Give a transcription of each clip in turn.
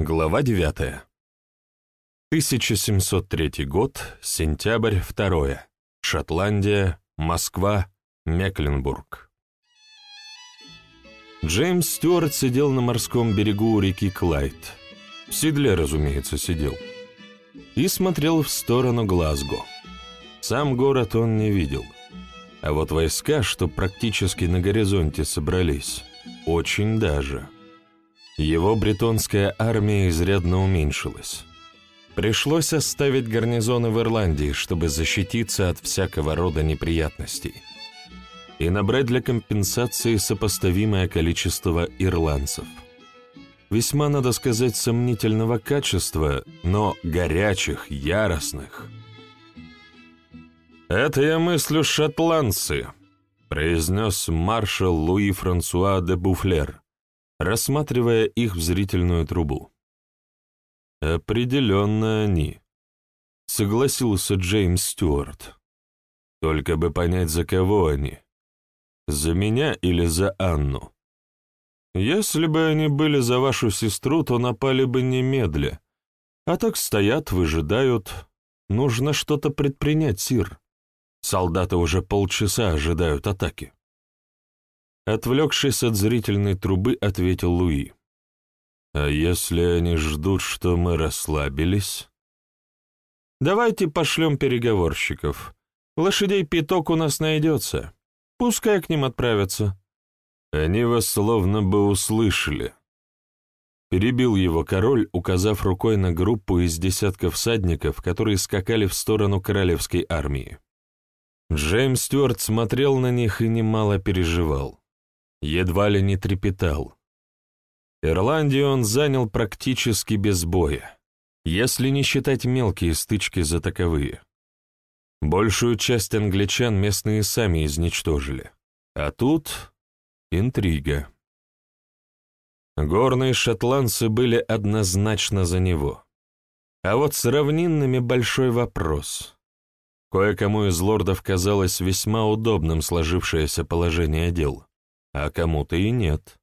Глава 9. 1703 год, сентябрь 2. Шотландия, Москва, Мекленбург. Джеймс Стюарт сидел на морском берегу у реки Клайд. В седле, разумеется, сидел. И смотрел в сторону Глазго. Сам город он не видел. А вот войска, что практически на горизонте собрались, очень даже – его бретонская армия изрядно уменьшилась. Пришлось оставить гарнизоны в Ирландии, чтобы защититься от всякого рода неприятностей и набрать для компенсации сопоставимое количество ирландцев. Весьма, надо сказать, сомнительного качества, но горячих, яростных. «Это я мыслю шотландцы», — произнес маршал Луи Франсуа де Буфлер, рассматривая их в зрительную трубу. «Определенно они», — согласился Джеймс Стюарт. «Только бы понять, за кого они. За меня или за Анну? Если бы они были за вашу сестру, то напали бы немедля. А так стоят, выжидают. Нужно что-то предпринять, Сир. Солдаты уже полчаса ожидают атаки». Отвлекшись от зрительной трубы, ответил Луи. «А если они ждут, что мы расслабились?» «Давайте пошлем переговорщиков. Лошадей пяток у нас найдется. Пускай к ним отправятся». «Они вас словно бы услышали». Перебил его король, указав рукой на группу из десятков всадников, которые скакали в сторону королевской армии. Джеймс Стюарт смотрел на них и немало переживал едва ли не трепетал. Ирландию он занял практически без боя, если не считать мелкие стычки за таковые. Большую часть англичан местные сами изничтожили. А тут интрига. Горные шотландцы были однозначно за него. А вот с равнинными большой вопрос. Кое-кому из лордов казалось весьма удобным сложившееся положение дел а кому-то и нет.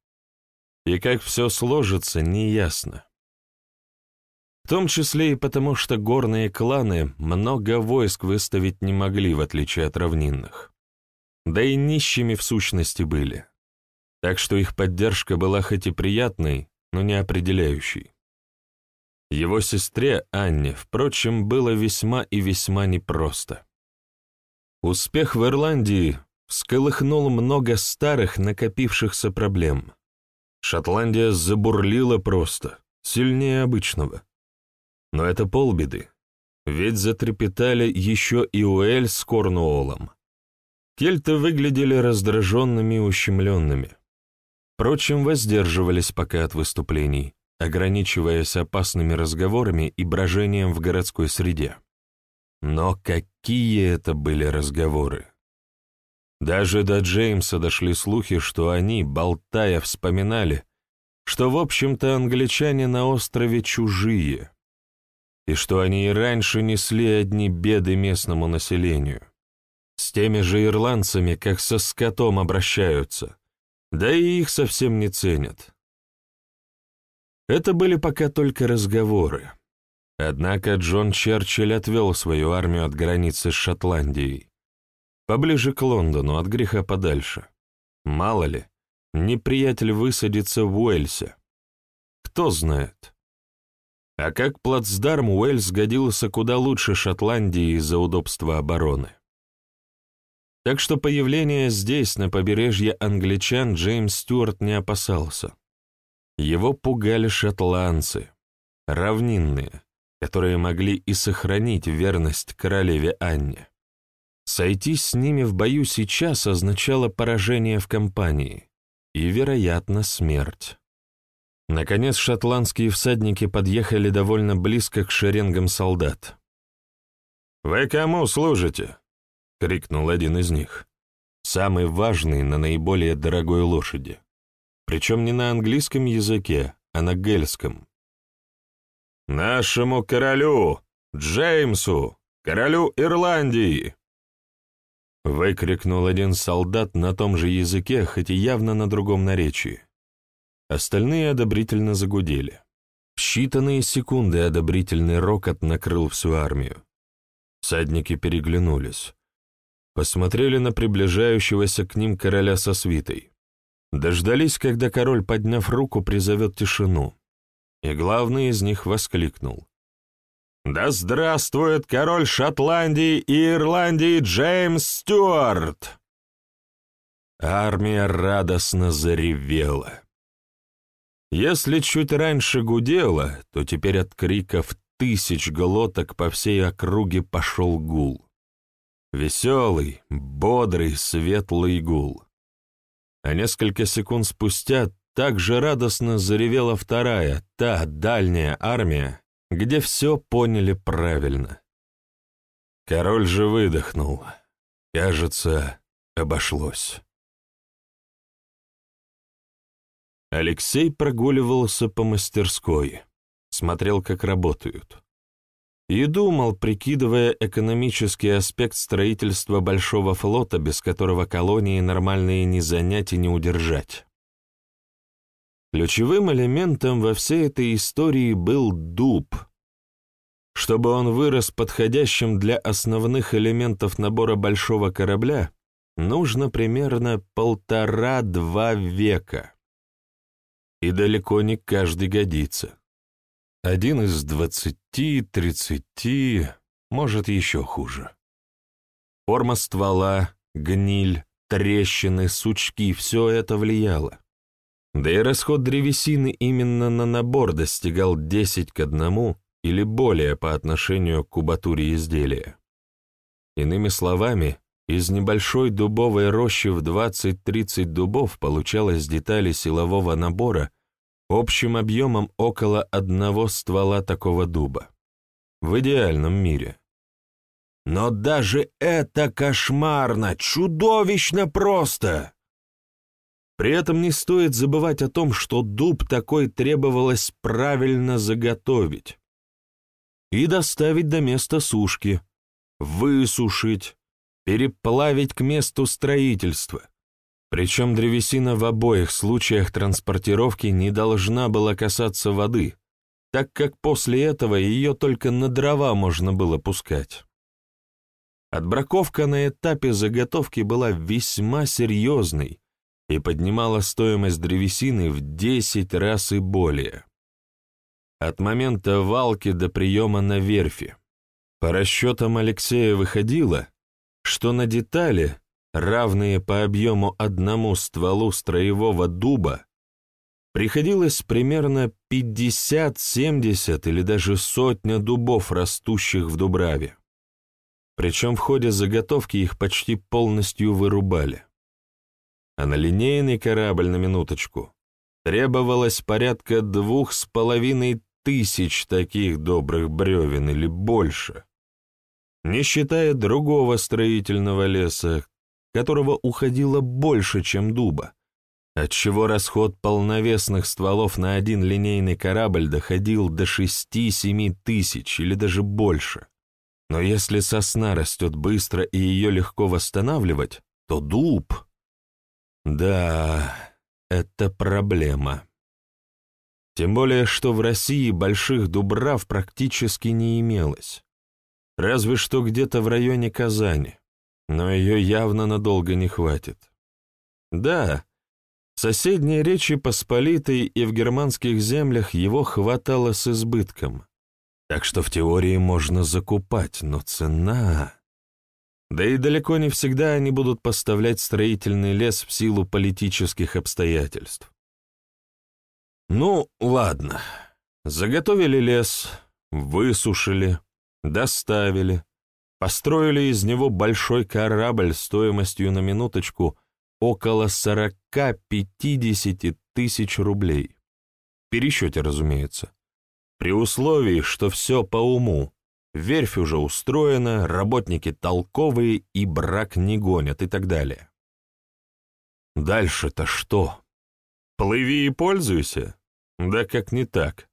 И как все сложится, неясно. В том числе и потому, что горные кланы много войск выставить не могли, в отличие от равнинных. Да и нищими в сущности были. Так что их поддержка была хоть и приятной, но не определяющей. Его сестре Анне, впрочем, было весьма и весьма непросто. Успех в Ирландии всколыхнул много старых накопившихся проблем. Шотландия забурлила просто, сильнее обычного. Но это полбеды, ведь затрепетали еще и Уэль с Корнуоллом. Кельты выглядели раздраженными и ущемленными. Впрочем, воздерживались пока от выступлений, ограничиваясь опасными разговорами и брожением в городской среде. Но какие это были разговоры! Даже до Джеймса дошли слухи, что они, болтая, вспоминали, что, в общем-то, англичане на острове чужие, и что они и раньше несли одни беды местному населению. С теми же ирландцами, как со скотом обращаются, да и их совсем не ценят. Это были пока только разговоры. Однако Джон Черчилль отвел свою армию от границы с Шотландией, Поближе к Лондону, от греха подальше. Мало ли, неприятель высадится в Уэльсе. Кто знает. А как плацдарм Уэльс годился куда лучше Шотландии из-за удобства обороны. Так что появление здесь, на побережье англичан, Джеймс Стюарт не опасался. Его пугали шотландцы, равнинные, которые могли и сохранить верность королеве Анне. Сойтись с ними в бою сейчас означало поражение в кампании и, вероятно, смерть. Наконец шотландские всадники подъехали довольно близко к шеренгам солдат. «Вы кому служите?» — крикнул один из них. Самый важный на наиболее дорогой лошади. Причем не на английском языке, а на гельском. «Нашему королю, Джеймсу, королю Ирландии!» Выкрикнул один солдат на том же языке, хоть и явно на другом наречии. Остальные одобрительно загудели. В считанные секунды одобрительный рокот накрыл всю армию. Всадники переглянулись. Посмотрели на приближающегося к ним короля со свитой. Дождались, когда король, подняв руку, призовет тишину. И главный из них воскликнул. «Да здравствует король Шотландии и Ирландии Джеймс Стюарт!» Армия радостно заревела. Если чуть раньше гудела, то теперь от криков тысяч глоток по всей округе пошел гул. Веселый, бодрый, светлый гул. А несколько секунд спустя также радостно заревела вторая, та дальняя армия, где все поняли правильно. Король же выдохнул. Кажется, обошлось. Алексей прогуливался по мастерской, смотрел, как работают. И думал, прикидывая экономический аспект строительства большого флота, без которого колонии нормальные ни занять и не удержать. Ключевым элементом во всей этой истории был дуб. Чтобы он вырос подходящим для основных элементов набора большого корабля, нужно примерно полтора-два века и далеко не каждый годится. Один из двадцати, тридцати, может, еще хуже. Форма ствола, гниль, трещины, сучки — все это влияло. Да и расход древесины именно на набор достигал 10 к 1 или более по отношению к кубатуре изделия. Иными словами, из небольшой дубовой рощи в 20-30 дубов получалось детали силового набора общим объемом около одного ствола такого дуба. В идеальном мире. Но даже это кошмарно, чудовищно просто! При этом не стоит забывать о том, что дуб такой требовалось правильно заготовить и доставить до места сушки, высушить, переплавить к месту строительства. Причем древесина в обоих случаях транспортировки не должна была касаться воды, так как после этого ее только на дрова можно было пускать. Отбраковка на этапе заготовки была весьма серьезной и поднимала стоимость древесины в 10 раз и более. От момента валки до приема на верфи. По расчетам Алексея выходило, что на детали, равные по объему одному стволу строевого дуба, приходилось примерно 50-70 или даже сотня дубов, растущих в Дубраве. Причем в ходе заготовки их почти полностью вырубали. А на линейный корабль на минуточку требовалось порядка двух с половиной тысяч таких добрых бревен или больше не считая другого строительного леса, которого уходило больше, чем дуба, отчего расход полновесных стволов на один линейный корабль доходил до 6-7 тысяч или даже больше. Но если сосна растет быстро и ее легко восстанавливать, то дуб... Да, это проблема. Тем более, что в России больших дубрав практически не имелось. Разве что где-то в районе Казани, но ее явно надолго не хватит. Да, в соседней Речи Посполитой и в германских землях его хватало с избытком, так что в теории можно закупать, но цена... Да и далеко не всегда они будут поставлять строительный лес в силу политических обстоятельств. Ну, ладно. Заготовили лес, высушили, Доставили. Построили из него большой корабль стоимостью на минуточку около 40-50 тысяч рублей. В пересчете, разумеется. При условии, что все по уму. Верфь уже устроена, работники толковые и брак не гонят и так далее. Дальше-то что? Плыви и пользуйся? Да как не так.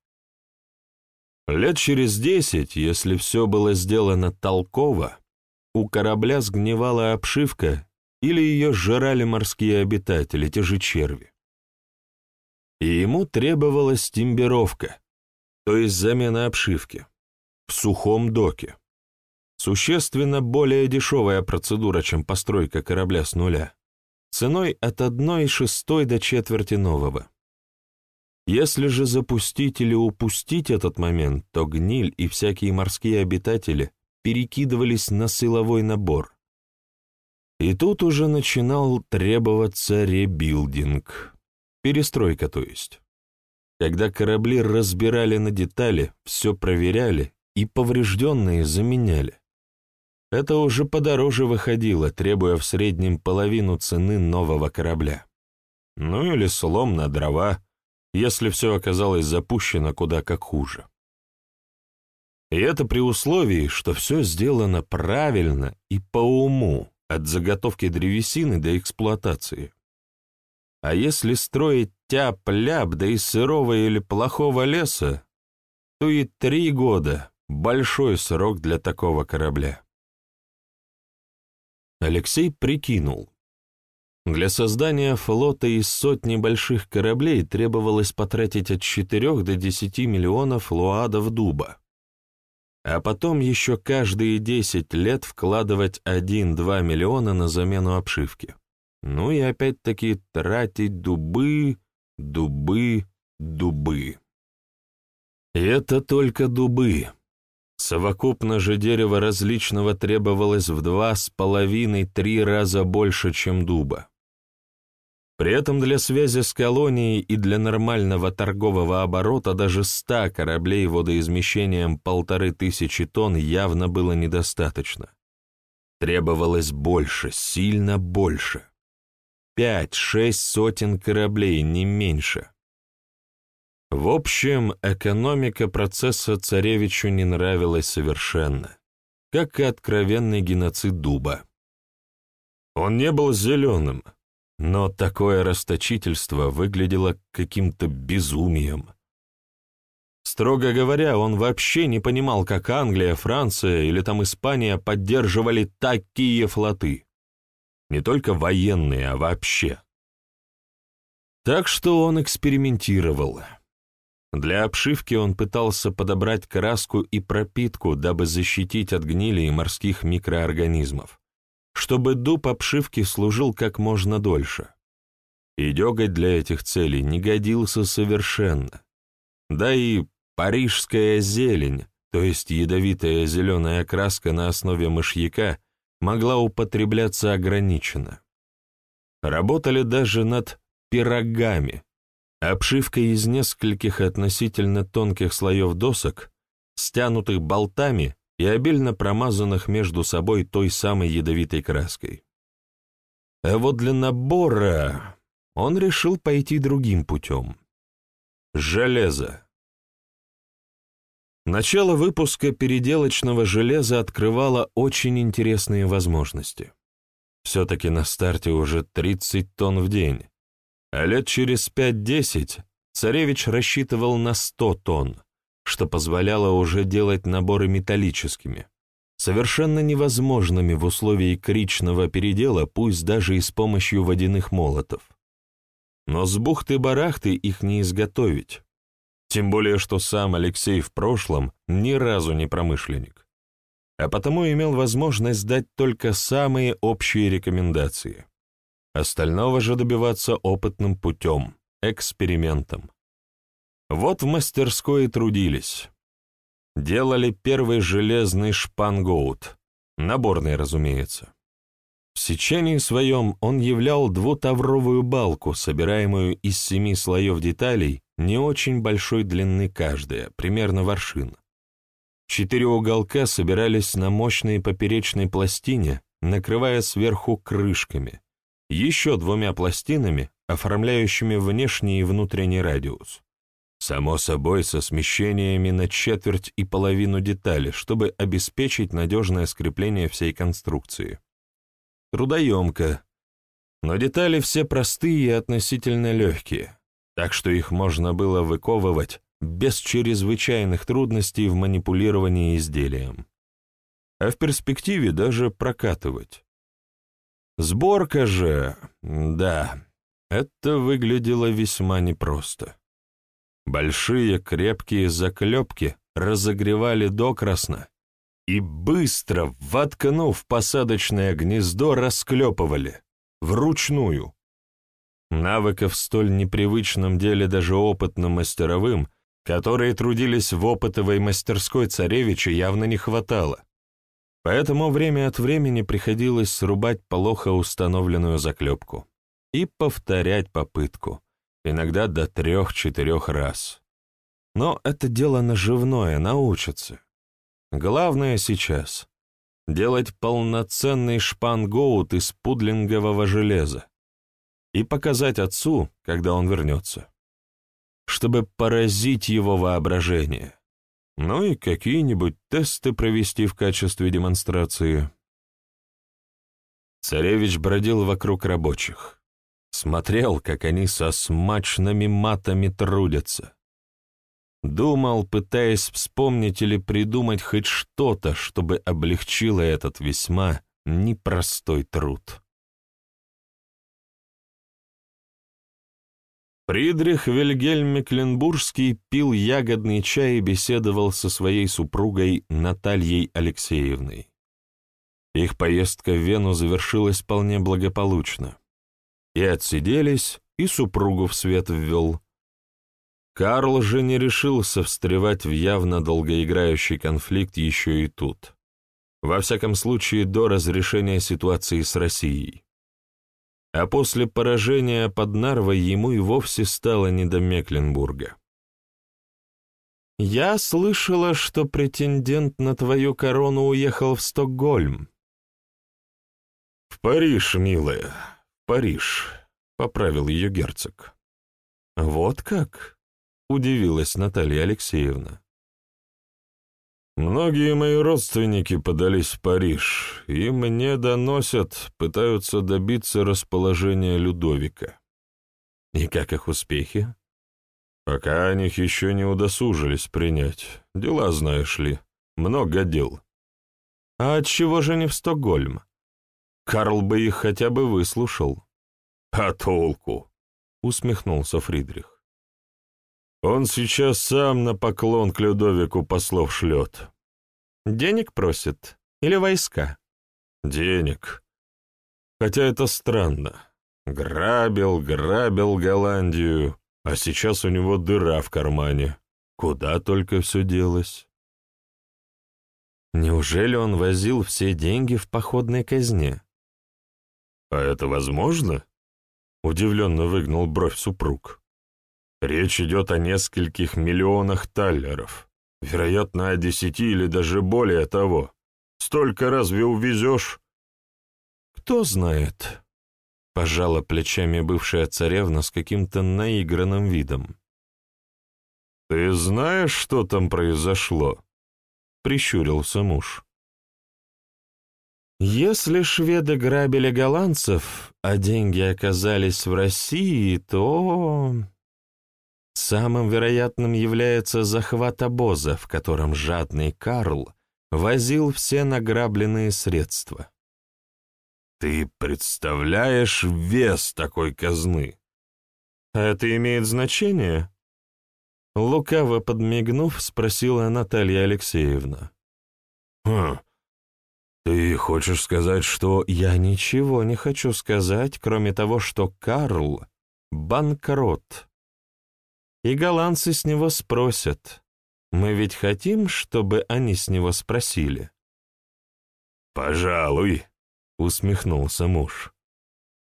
Лет через десять, если все было сделано толково, у корабля сгнивала обшивка или ее сжирали морские обитатели, те же черви. И ему требовалась тембировка, то есть замена обшивки, в сухом доке. Существенно более дешевая процедура, чем постройка корабля с нуля, ценой от одной шестой до четверти нового. Если же запустить или упустить этот момент, то гниль и всякие морские обитатели перекидывались на силовой набор. И тут уже начинал требоваться ребилдинг, перестройка то есть. Когда корабли разбирали на детали, все проверяли и поврежденные заменяли. Это уже подороже выходило, требуя в среднем половину цены нового корабля. Ну или слом на дрова, если все оказалось запущено куда как хуже. И это при условии, что все сделано правильно и по уму, от заготовки древесины до эксплуатации. А если строить тяп-ляп, да из сырого или плохого леса, то и три года — большой срок для такого корабля. Алексей прикинул. Для создания флота из сотни больших кораблей требовалось потратить от 4 до 10 миллионов луадов дуба, а потом еще каждые 10 лет вкладывать 1-2 миллиона на замену обшивки. Ну и опять-таки тратить дубы, дубы, дубы. Это только дубы. Совокупно же дерева различного требовалось в два с половиной-три раза больше, чем дуба. При этом для связи с колонией и для нормального торгового оборота даже ста кораблей водоизмещением полторы тысячи тонн явно было недостаточно. Требовалось больше, сильно больше. Пять-шесть сотен кораблей, не меньше. В общем, экономика процесса царевичу не нравилась совершенно, как и откровенный геноцид дуба. Он не был зеленым, но такое расточительство выглядело каким-то безумием. Строго говоря, он вообще не понимал, как Англия, Франция или там Испания поддерживали такие флоты. Не только военные, а вообще. Так что он экспериментировал. Для обшивки он пытался подобрать краску и пропитку, дабы защитить от гнили и морских микроорганизмов, чтобы дуб обшивки служил как можно дольше. И деготь для этих целей не годился совершенно. Да и парижская зелень, то есть ядовитая зеленая краска на основе мышьяка, могла употребляться ограниченно. Работали даже над пирогами, Обшивка из нескольких относительно тонких слоев досок, стянутых болтами и обильно промазанных между собой той самой ядовитой краской. А вот для набора он решил пойти другим путем. Железо. Начало выпуска переделочного железа открывало очень интересные возможности. Все-таки на старте уже 30 тонн в день, а лет через пять-десять царевич рассчитывал на сто тонн, что позволяло уже делать наборы металлическими, совершенно невозможными в условии кричного передела, пусть даже и с помощью водяных молотов. Но с бухты-барахты их не изготовить, тем более что сам Алексей в прошлом ни разу не промышленник, а потому имел возможность дать только самые общие рекомендации. Остального же добиваться опытным путем, экспериментом. Вот в мастерской трудились. Делали первый железный шпангоут, наборный, разумеется. В сечении своем он являл двутавровую балку, собираемую из семи слоев деталей, не очень большой длины каждая, примерно воршин. Четыре уголка собирались на мощной поперечной пластине, накрывая сверху крышками, еще двумя пластинами, оформляющими внешний и внутренний радиус. Само собой, со смещениями на четверть и половину детали, чтобы обеспечить надежное скрепление всей конструкции. Трудоемко, но детали все простые и относительно легкие, так что их можно было выковывать без чрезвычайных трудностей в манипулировании изделием. А в перспективе даже прокатывать. Сборка же, да, это выглядело весьма непросто. Большие крепкие заклепки разогревали докрасно и быстро, воткнув посадочное гнездо, расклепывали, вручную. Навыков в столь непривычном деле даже опытным мастеровым, которые трудились в опытовой мастерской царевича, явно не хватало. Поэтому время от времени приходилось срубать плохо установленную заклепку и повторять попытку, иногда до трех-четырех раз. Но это дело наживное, научится. Главное сейчас — делать полноценный шпангоут из пудлингового железа и показать отцу, когда он вернется, чтобы поразить его воображение. Ну и какие-нибудь тесты провести в качестве демонстрации. Царевич бродил вокруг рабочих, смотрел, как они со смачными матами трудятся. Думал, пытаясь вспомнить или придумать хоть что-то, чтобы облегчило этот весьма непростой труд. Фридрих Вильгельм Мекленбургский пил ягодный чай и беседовал со своей супругой Натальей Алексеевной. Их поездка в Вену завершилась вполне благополучно. И отсиделись, и супругу в свет ввел. Карл же не решился встревать в явно долгоиграющий конфликт еще и тут. Во всяком случае, до разрешения ситуации с Россией а после поражения под Нарвой ему и вовсе стало не до Мекленбурга. «Я слышала, что претендент на твою корону уехал в Стокгольм». «В Париж, милая, Париж», — поправил ее герцог. «Вот как?» — удивилась Наталья Алексеевна. Многие мои родственники подались в Париж, и мне доносят, пытаются добиться расположения Людовика. И как их успехи? Пока о них еще не удосужились принять. Дела, знаешь ли, много дел. А отчего же не в Стокгольм? Карл бы их хотя бы выслушал. А толку? Усмехнулся Фридрих. Он сейчас сам на поклон к Людовику послов шлет. Денег просит? Или войска? Денег. Хотя это странно. Грабил, грабил Голландию, а сейчас у него дыра в кармане. Куда только все делось. Неужели он возил все деньги в походной казне? «А это возможно?» — удивленно выгнул бровь супруг. Речь идет о нескольких миллионах таллеров, вероятно, о десяти или даже более того. Столько разве увезешь? Кто знает, — пожала плечами бывшая царевна с каким-то наигранным видом. «Ты знаешь, что там произошло?» — прищурился муж. «Если шведы грабили голландцев, а деньги оказались в России, то...» Самым вероятным является захват обоза, в котором жадный Карл возил все награбленные средства. Ты представляешь вес такой казны? Это имеет значение? Лукаво подмигнув, спросила Наталья Алексеевна. «Хм, ты хочешь сказать, что...» «Я ничего не хочу сказать, кроме того, что Карл — банкрот, и голландцы с него спросят. Мы ведь хотим, чтобы они с него спросили. «Пожалуй», — усмехнулся муж.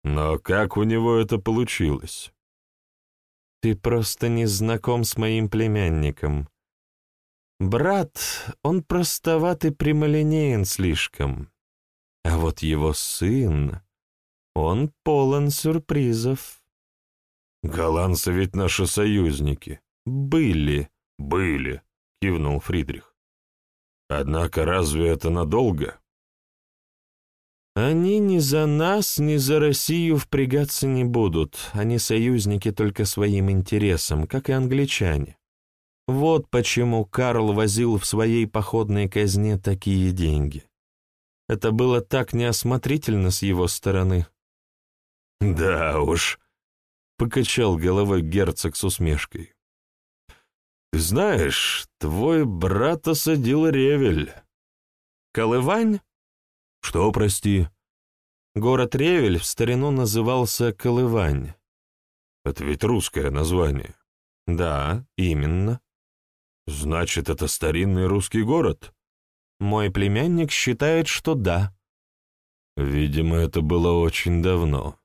«Но как у него это получилось?» «Ты просто не знаком с моим племянником. Брат, он простоват и прямолинеен слишком. А вот его сын, он полон сюрпризов». «Голландцы ведь наши союзники». «Были». «Были», — кивнул Фридрих. «Однако разве это надолго?» «Они ни за нас, ни за Россию впрягаться не будут. Они союзники только своим интересам, как и англичане. Вот почему Карл возил в своей походной казне такие деньги. Это было так неосмотрительно с его стороны». «Да уж», покачал головой герцог с усмешкой. Ты знаешь, твой брат осадил Ревель. Колывань? Что, прости? Город Ревель в старину назывался Колывань. Это ведь русское название. Да, именно. Значит, это старинный русский город? Мой племянник считает, что да. Видимо, это было очень давно.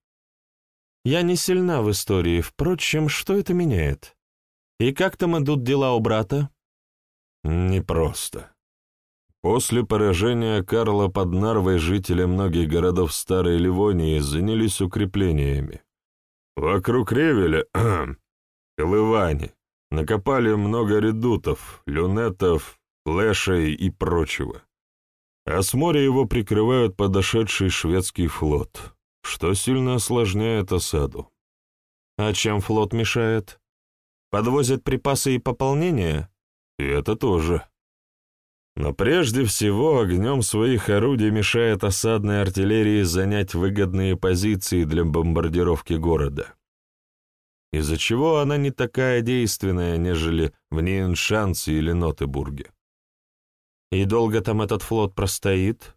Я не сильна в истории, впрочем, что это меняет? И как там идут дела у брата? Непросто. После поражения Карла под Нарвой жители многих городов Старой Ливонии занялись укреплениями. Вокруг Ревеля, Колывани, накопали много редутов, люнетов, флешей и прочего. А с моря его прикрывают подошедший шведский флот, что сильно осложняет осаду. А чем флот мешает? Подвозят припасы и пополнение? И это тоже. Но прежде всего огнем своих орудий мешает осадной артиллерии занять выгодные позиции для бомбардировки города. Из-за чего она не такая действенная, нежели в Нейншансе или Нотебурге. И долго там этот флот простоит?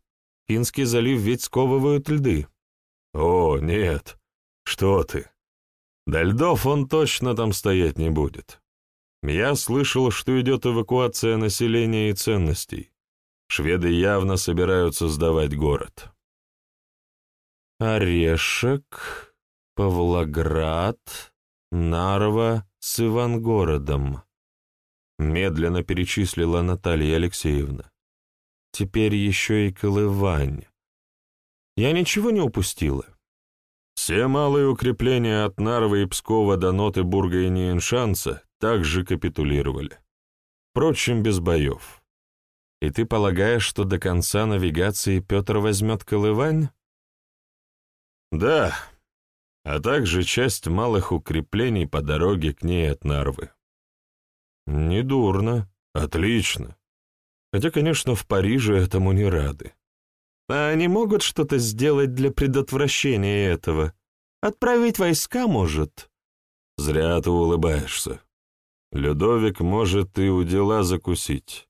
Финский залив ведь сковывают льды. О, нет, что ты. До льдов он точно там стоять не будет. Я слышал, что идет эвакуация населения и ценностей. Шведы явно собираются сдавать город. Орешек, Павлоград, Нарва с Ивангородом. Медленно перечислила Наталья Алексеевна. Теперь еще и Колывань. Я ничего не упустила. Все малые укрепления от Нарвы и Пскова до Нотебурга и Ниеншанса также капитулировали. Впрочем, без боев. И ты полагаешь, что до конца навигации Петр возьмет Колывань? Да, а также часть малых укреплений по дороге к ней от Нарвы. Недурно, отлично. Хотя, конечно, в Париже этому не рады. А они могут что-то сделать для предотвращения этого? Отправить войска, может? Зря ты улыбаешься. Людовик может и у дела закусить.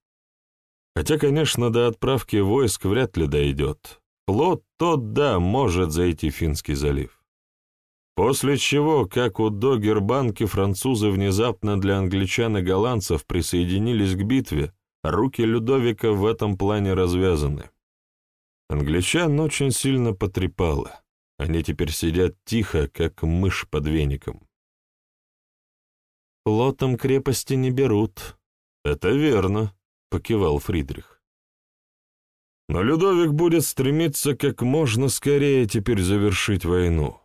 Хотя, конечно, до отправки войск вряд ли дойдет. Плод тот, да, может зайти в Финский залив. После чего, как у Догербанки, французы внезапно для англичан и голландцев присоединились к битве, руки Людовика в этом плане развязаны. Англичан очень сильно потрепало. Они теперь сидят тихо, как мышь под веником. «Плотом крепости не берут». «Это верно», — покивал Фридрих. «Но Людовик будет стремиться как можно скорее теперь завершить войну.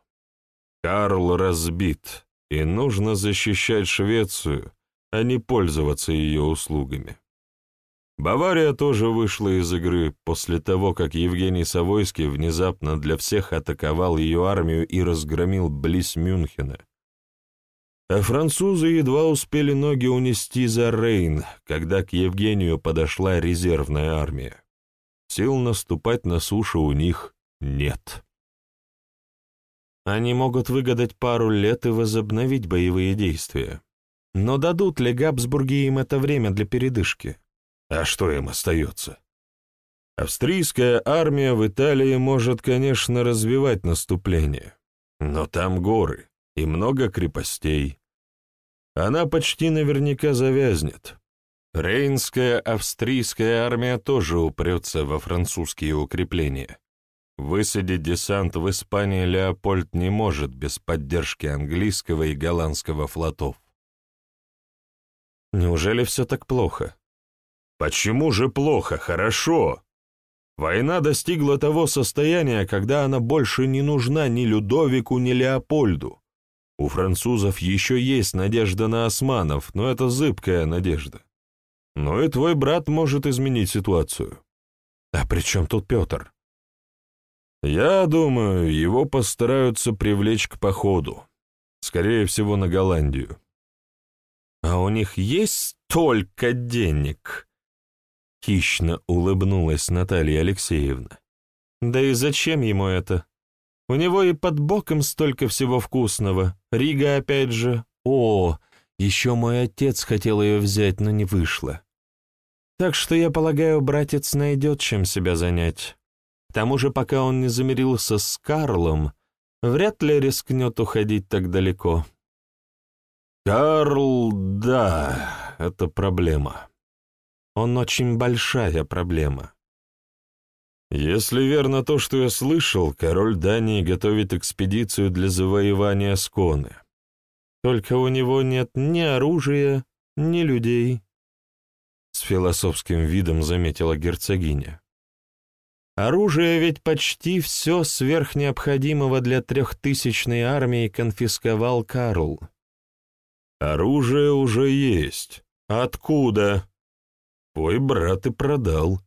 Карл разбит, и нужно защищать Швецию, а не пользоваться ее услугами. Бавария тоже вышла из игры после того, как Евгений Савойский внезапно для всех атаковал ее армию и разгромил близ Мюнхена. А французы едва успели ноги унести за Рейн, когда к Евгению подошла резервная армия. Сил наступать на суше у них нет. Они могут выгадать пару лет и возобновить боевые действия. Но дадут ли Габсбурги им это время для передышки? А что им остается? Австрийская армия в Италии может, конечно, развивать наступление, но там горы и много крепостей. Она почти наверняка завязнет. Рейнская австрийская армия тоже упрется во французские укрепления. Высадить десант в Испании Леопольд не может без поддержки английского и голландского флотов. Неужели все так плохо? Почему же плохо? Хорошо. Война достигла того состояния, когда она больше не нужна ни Людовику, ни Леопольду. У французов еще есть надежда на османов, но это зыбкая надежда. Но и твой брат может изменить ситуацию. А при чем тут Петр? Я думаю, его постараются привлечь к походу. Скорее всего, на Голландию. А у них есть столько денег? Хищно улыбнулась Наталья Алексеевна. Да и зачем ему это? У него и под боком столько всего вкусного. Рига опять же. О, Еще мой отец хотел ее взять, но не вышло. Так что, я полагаю, братец найдет, чем себя занять. К тому же, пока он не замирился с Карлом, вряд ли рискнет уходить так далеко. Карл, да, это проблема. Он очень большая проблема. Если верно то, что я слышал, король Дании готовит экспедицию для завоевания Сконы. Только у него нет ни оружия, ни людей. С философским видом заметила герцогиня. Оружие ведь почти все сверхнеобходимого для трехтысячной армии конфисковал Карл. Оружие уже есть. Откуда? Твой брат и продал.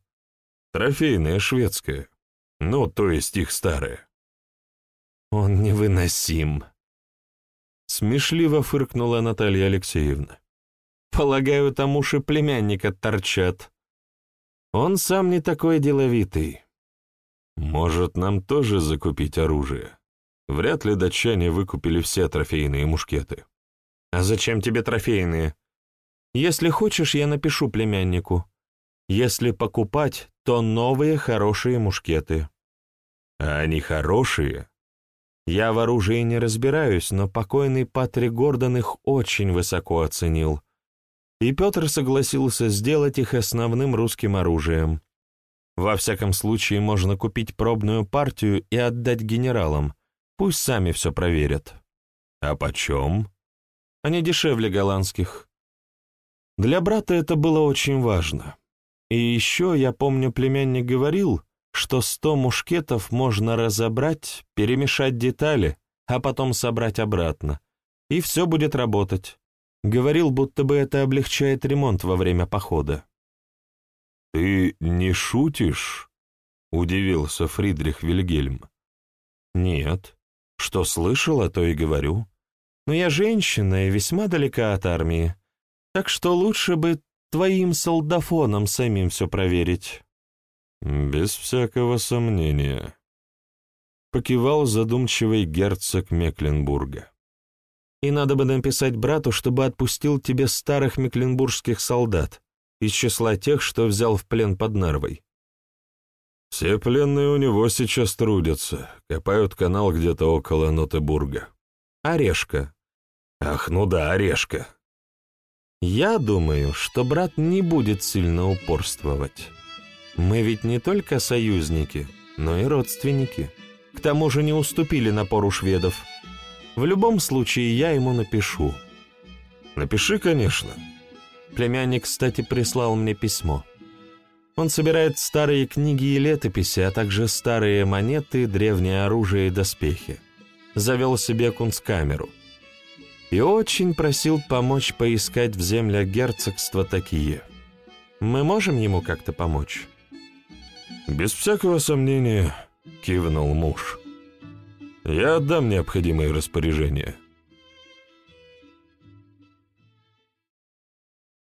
Трофейное шведское. Ну, то есть их старое. Он невыносим. Смешливо фыркнула Наталья Алексеевна. Полагаю, там уши племянника торчат. Он сам не такой деловитый. Может, нам тоже закупить оружие? Вряд ли датчане выкупили все трофейные мушкеты. А зачем тебе трофейные? Если хочешь, я напишу племяннику. Если покупать, то новые хорошие мушкеты. А они хорошие? Я в оружии не разбираюсь, но покойный Патрик Гордон их очень высоко оценил. И Петр согласился сделать их основным русским оружием. Во всяком случае, можно купить пробную партию и отдать генералам. Пусть сами все проверят. А почем? Они дешевле голландских. Для брата это было очень важно. И еще, я помню, племянник говорил, что сто мушкетов можно разобрать, перемешать детали, а потом собрать обратно. И все будет работать. Говорил, будто бы это облегчает ремонт во время похода. «Ты не шутишь?» — удивился Фридрих Вильгельм. «Нет. Что слышала, то и говорю. Но я женщина и весьма далека от армии, так что лучше бы твоим солдафоном самим все проверить». «Без всякого сомнения», — покивал задумчивый герцог Мекленбурга. «И надо бы написать брату, чтобы отпустил тебе старых мекленбургских солдат, из числа тех, что взял в плен под Нарвой. Все пленные у него сейчас трудятся, копают канал где-то около Нотебурга. Орешка. Ах, ну да, Орешка. Я думаю, что брат не будет сильно упорствовать. Мы ведь не только союзники, но и родственники. К тому же не уступили напору шведов. В любом случае я ему напишу. Напиши, конечно. Племянник, кстати, прислал мне письмо. Он собирает старые книги и летописи, а также старые монеты, древнее оружие и доспехи. Завел себе кунсткамеру. И очень просил помочь поискать в землях герцогства такие. Мы можем ему как-то помочь? «Без всякого сомнения», — кивнул муж. «Я отдам необходимые распоряжения».